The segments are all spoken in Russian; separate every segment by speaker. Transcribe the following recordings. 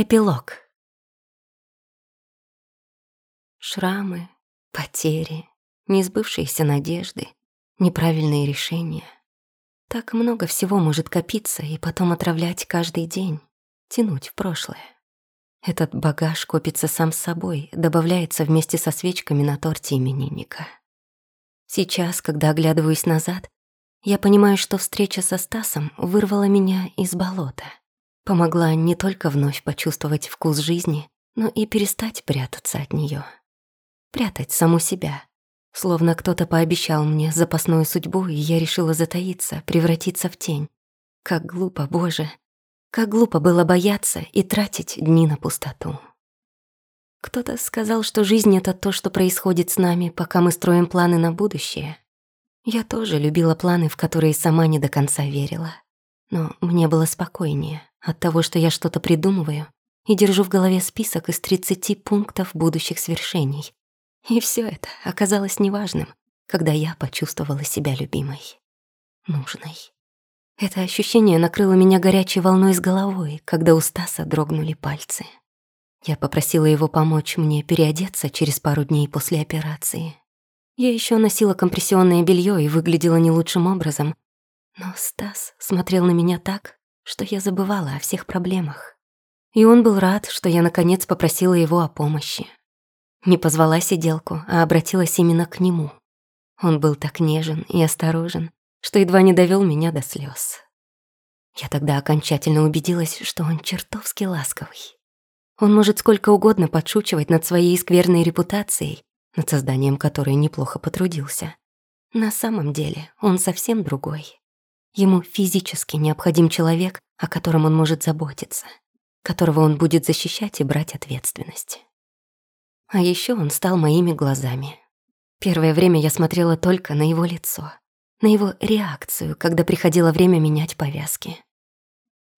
Speaker 1: Эпилог. Шрамы, потери, несбывшиеся надежды, неправильные решения. Так много всего может копиться и потом отравлять каждый день, тянуть в прошлое. Этот багаж копится сам собой, добавляется вместе со свечками на торте именинника. Сейчас, когда оглядываюсь назад, я понимаю, что встреча со Стасом вырвала меня из болота — помогла не только вновь почувствовать вкус жизни, но и перестать прятаться от нее, Прятать саму себя. Словно кто-то пообещал мне запасную судьбу, и я решила затаиться, превратиться в тень. Как глупо, Боже! Как глупо было бояться и тратить дни на пустоту. Кто-то сказал, что жизнь — это то, что происходит с нами, пока мы строим планы на будущее. Я тоже любила планы, в которые сама не до конца верила. Но мне было спокойнее от того, что я что-то придумываю и держу в голове список из 30 пунктов будущих свершений. И все это оказалось неважным, когда я почувствовала себя любимой, нужной. Это ощущение накрыло меня горячей волной с головой, когда у Стаса дрогнули пальцы. Я попросила его помочь мне переодеться через пару дней после операции. Я еще носила компрессионное белье и выглядела не лучшим образом, но Стас смотрел на меня так, что я забывала о всех проблемах. И он был рад, что я наконец попросила его о помощи. Не позвала сиделку, а обратилась именно к нему. Он был так нежен и осторожен, что едва не довел меня до слез. Я тогда окончательно убедилась, что он чертовски ласковый. Он может сколько угодно подшучивать над своей скверной репутацией, над созданием которой неплохо потрудился. На самом деле он совсем другой. Ему физически необходим человек, о котором он может заботиться, которого он будет защищать и брать ответственность. А еще он стал моими глазами. Первое время я смотрела только на его лицо, на его реакцию, когда приходило время менять повязки.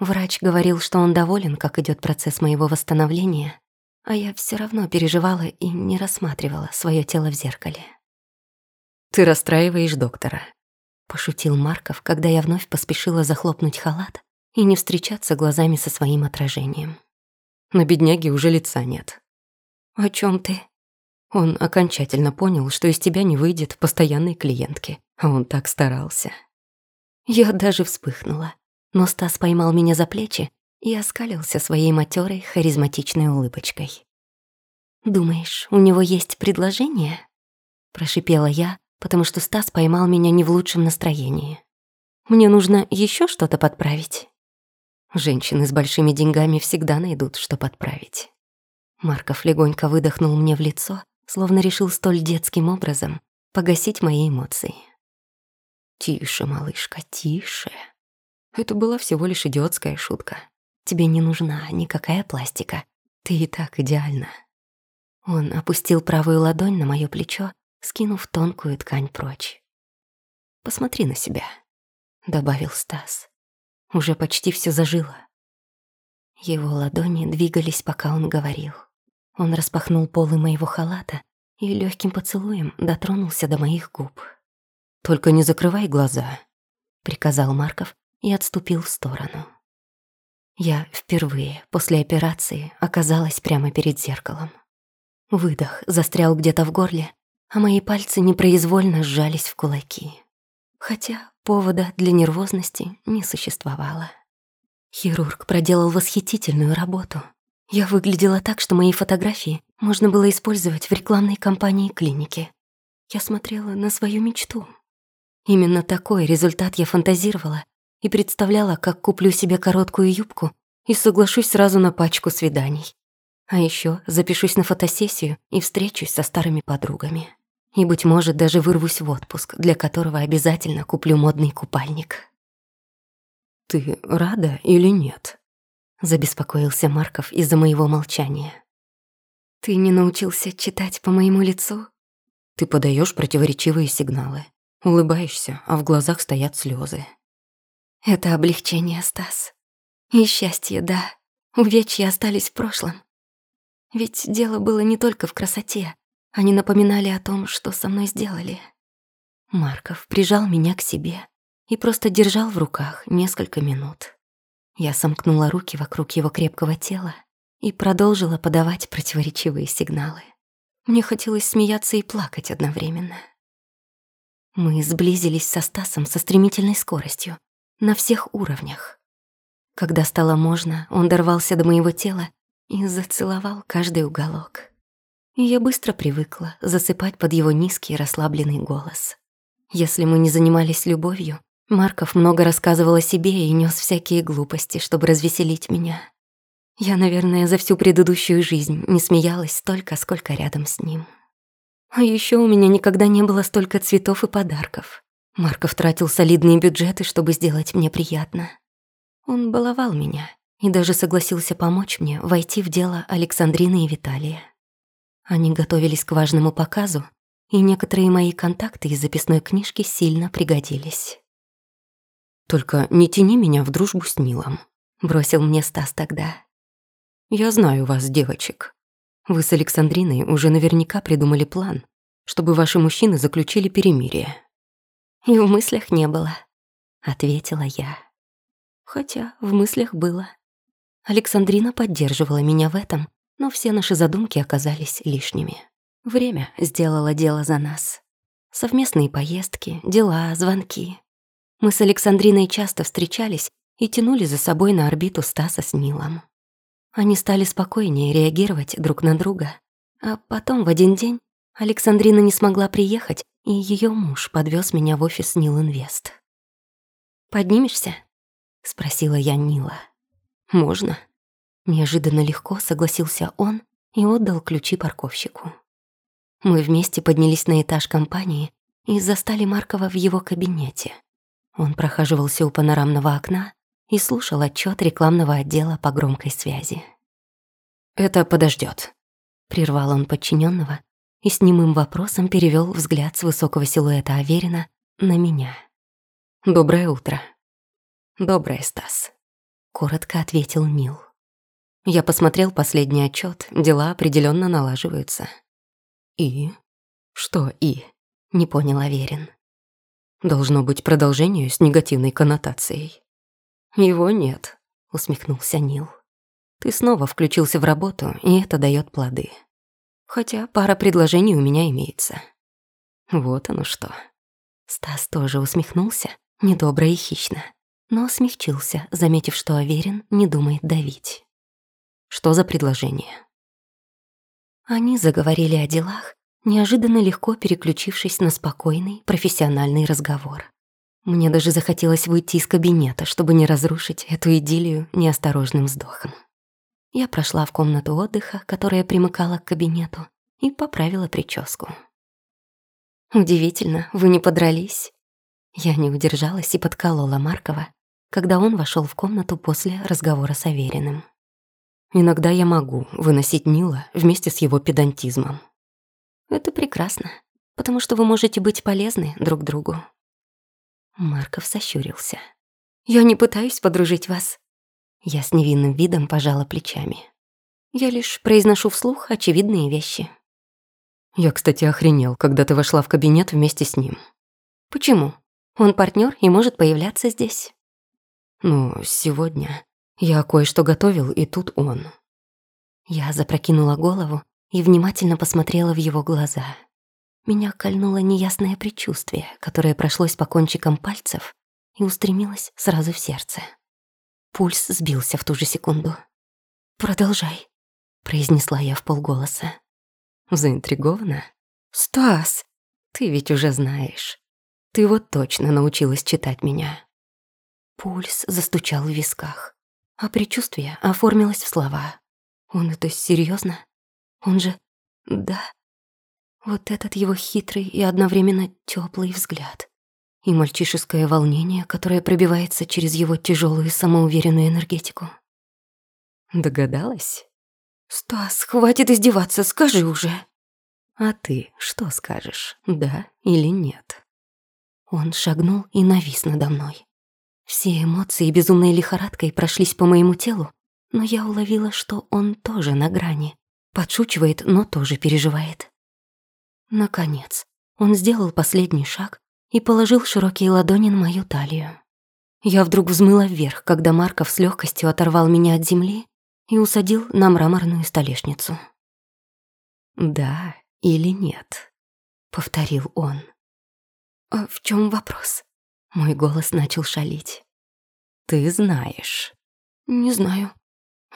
Speaker 1: Врач говорил, что он доволен, как идет процесс моего восстановления, а я все равно переживала и не рассматривала свое тело в зеркале.
Speaker 2: «Ты расстраиваешь доктора»,
Speaker 1: Пошутил Марков, когда я вновь поспешила захлопнуть халат и не встречаться глазами со своим отражением.
Speaker 2: На бедняге уже лица нет.
Speaker 1: «О чем ты?»
Speaker 2: Он окончательно понял, что из тебя не выйдет постоянной клиентки, а он так старался.
Speaker 1: Я даже вспыхнула, но Стас поймал меня за плечи и оскалился своей матерой харизматичной улыбочкой. «Думаешь, у него есть предложение?» Прошипела я, потому что Стас поймал меня не в лучшем настроении. Мне нужно еще что-то подправить. Женщины с большими деньгами всегда найдут, что подправить. Марков легонько выдохнул мне в лицо, словно решил столь детским образом погасить мои эмоции.
Speaker 2: «Тише, малышка, тише. Это была всего лишь идиотская шутка.
Speaker 1: Тебе не нужна никакая пластика. Ты и так идеальна». Он опустил правую ладонь на моё плечо скинув тонкую ткань прочь. «Посмотри на себя», — добавил Стас. «Уже почти все зажило». Его ладони двигались, пока он говорил. Он распахнул полы моего халата и легким поцелуем дотронулся до моих губ.
Speaker 2: «Только не закрывай глаза», —
Speaker 1: приказал Марков и отступил в сторону. Я впервые после операции оказалась прямо перед зеркалом. Выдох застрял где-то в горле, а мои пальцы непроизвольно сжались в кулаки. Хотя повода для нервозности не существовало. Хирург проделал восхитительную работу. Я выглядела так, что мои фотографии можно было использовать в рекламной кампании клиники. Я смотрела на свою мечту. Именно такой результат я фантазировала и представляла, как куплю себе короткую юбку и соглашусь сразу на пачку свиданий. А еще запишусь на фотосессию и встречусь со старыми подругами. И, быть может, даже вырвусь в отпуск, для которого обязательно куплю модный купальник.
Speaker 2: «Ты рада или нет?»
Speaker 1: — забеспокоился Марков из-за моего молчания. «Ты не научился читать по моему лицу?»
Speaker 2: «Ты подаешь противоречивые сигналы. Улыбаешься, а в глазах стоят слезы.
Speaker 1: «Это облегчение, Стас. И счастье, да. Увечья остались в прошлом. Ведь дело было не только в красоте. Они напоминали о том, что со мной сделали. Марков прижал меня к себе и просто держал в руках несколько минут. Я сомкнула руки вокруг его крепкого тела и продолжила подавать противоречивые сигналы. Мне хотелось смеяться и плакать одновременно. Мы сблизились со Стасом со стремительной скоростью, на всех уровнях. Когда стало можно, он дорвался до моего тела и зацеловал каждый уголок. Я быстро привыкла засыпать под его низкий расслабленный голос. Если мы не занимались любовью, Марков много рассказывал о себе и нес всякие глупости, чтобы развеселить меня. Я, наверное, за всю предыдущую жизнь не смеялась столько, сколько рядом с ним. А еще у меня никогда не было столько цветов и подарков. Марков тратил солидные бюджеты, чтобы сделать мне приятно. Он баловал меня и даже согласился помочь мне войти в дело Александрины и Виталия. Они готовились к важному показу, и некоторые мои контакты из записной книжки сильно пригодились.
Speaker 2: «Только не тяни меня в дружбу с Нилом», — бросил мне Стас тогда. «Я знаю вас, девочек. Вы с Александриной уже наверняка придумали план, чтобы ваши мужчины заключили перемирие».
Speaker 1: «И в мыслях не было», — ответила я. Хотя в мыслях было. Александрина поддерживала меня в этом, но все наши задумки оказались лишними. Время сделало дело за нас. Совместные поездки, дела, звонки. Мы с Александриной часто встречались и тянули за собой на орбиту Стаса с Нилом. Они стали спокойнее реагировать друг на друга. А потом в один день Александрина не смогла приехать, и ее муж подвез меня в офис Нил Инвест. «Поднимешься?» — спросила я Нила. «Можно». Неожиданно легко согласился он и отдал ключи парковщику. Мы вместе поднялись на этаж компании и застали Маркова в его кабинете. Он прохаживался у панорамного окна и слушал отчет рекламного отдела по громкой связи.
Speaker 2: «Это подождет, прервал он подчиненного и с немым вопросом перевел взгляд с высокого силуэта Аверина на меня. «Доброе утро». «Доброе, Стас», — коротко ответил Нил. Я посмотрел последний отчет, дела определенно налаживаются. «И?» «Что «и?» — не понял Аверин. Должно быть продолжение с негативной коннотацией. Его нет, усмехнулся Нил. Ты снова включился в работу, и это дает плоды. Хотя пара предложений у меня имеется. Вот оно что. Стас тоже усмехнулся, недобро и хищно, но смягчился, заметив, что Аверин не думает давить. Что за предложение? Они заговорили о делах, неожиданно легко переключившись на спокойный, профессиональный разговор. Мне даже захотелось выйти из кабинета, чтобы не разрушить эту идиллию неосторожным вздохом. Я прошла в комнату отдыха, которая примыкала к кабинету, и поправила прическу. «Удивительно, вы не подрались?» Я не удержалась и подколола Маркова, когда он вошел в комнату после разговора с Авериным. «Иногда я могу выносить Нила вместе с его педантизмом», это прекрасно, потому что вы можете быть полезны друг другу. Марков сощурился. Я не пытаюсь подружить вас. Я с невинным видом пожала плечами. Я лишь произношу вслух очевидные вещи. Я, кстати, охренел, когда ты вошла в кабинет вместе с ним. Почему? Он партнер и может появляться здесь. Ну, сегодня я кое-что готовил, и тут он. Я запрокинула голову и внимательно посмотрела в его глаза. Меня кольнуло неясное предчувствие, которое прошлось по кончикам пальцев и устремилось сразу в сердце. Пульс сбился в ту же секунду. «Продолжай», — произнесла я в полголоса. Заинтригована? «Стас, ты ведь уже знаешь. Ты вот точно научилась читать меня». Пульс застучал в висках, а предчувствие оформилось в слова. «Он это серьезно? Он же... Да. Вот этот его хитрый и одновременно теплый взгляд. И мальчишеское волнение, которое пробивается через его тяжелую самоуверенную энергетику. Догадалась? «Стас, хватит издеваться, скажи уже!» «А ты что скажешь, да или нет?» Он шагнул и навис надо мной. Все эмоции безумной лихорадкой прошлись по моему телу, но я уловила, что он тоже на грани, Подшучивает, но тоже переживает. Наконец, он сделал последний шаг и положил широкие ладони на мою талию. Я вдруг взмыла вверх, когда Марков с легкостью оторвал меня от земли
Speaker 1: и усадил на мраморную столешницу.
Speaker 2: «Да или нет?» — повторил он.
Speaker 1: «А в чем вопрос?»
Speaker 2: Мой голос начал шалить. «Ты знаешь».
Speaker 1: «Не знаю».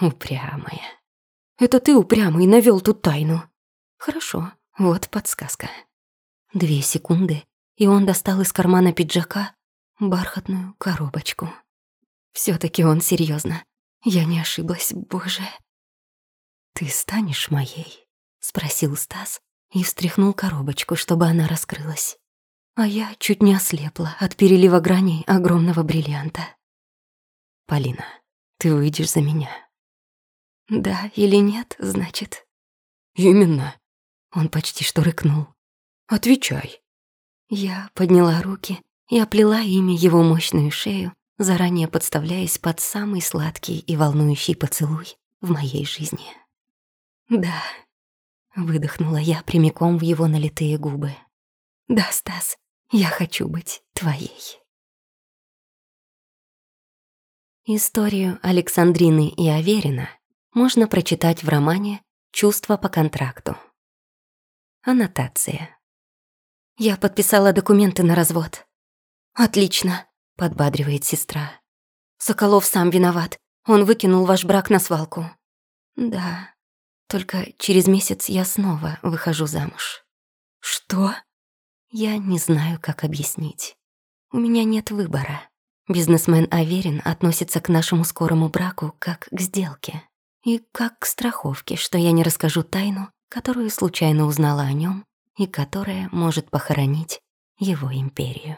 Speaker 2: «Упрямая».
Speaker 1: «Это ты упрямый навёл тут тайну».
Speaker 2: «Хорошо, вот подсказка». Две секунды, и он достал из кармана пиджака бархатную коробочку. все таки он серьезно. Я не ошиблась, боже. «Ты станешь моей?» — спросил Стас и встряхнул коробочку, чтобы она раскрылась. А я чуть не ослепла от перелива граней огромного бриллианта. «Полина, ты выйдешь за меня?»
Speaker 1: «Да или нет, значит?»
Speaker 2: «Именно». Он почти что рыкнул. «Отвечай».
Speaker 1: Я подняла руки и оплела ими его мощную шею, заранее подставляясь под самый сладкий и волнующий поцелуй в моей жизни. «Да», — выдохнула я прямиком в его налитые губы. «Да, Стас, я хочу быть твоей». Историю Александрины и Аверина можно прочитать в романе «Чувство по контракту». Аннотация. Я подписала документы на развод. «Отлично», — подбадривает сестра. «Соколов сам виноват. Он выкинул ваш брак на свалку». «Да, только через месяц я снова выхожу замуж».
Speaker 2: «Что?»
Speaker 1: Я не знаю, как объяснить. У меня нет выбора. Бизнесмен Аверин относится к нашему скорому браку как к сделке. И как к страховке, что я не расскажу тайну, которую случайно узнала о нем и которая может похоронить его империю.